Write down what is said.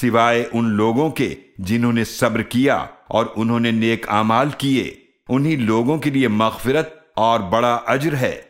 सिवाय उन लोगों के जिन्होंने सब्र किया और उन्होंने नेक आमाल किए, उन्हीं लोगों के लिए मगफिरत और बड़ा अजर है।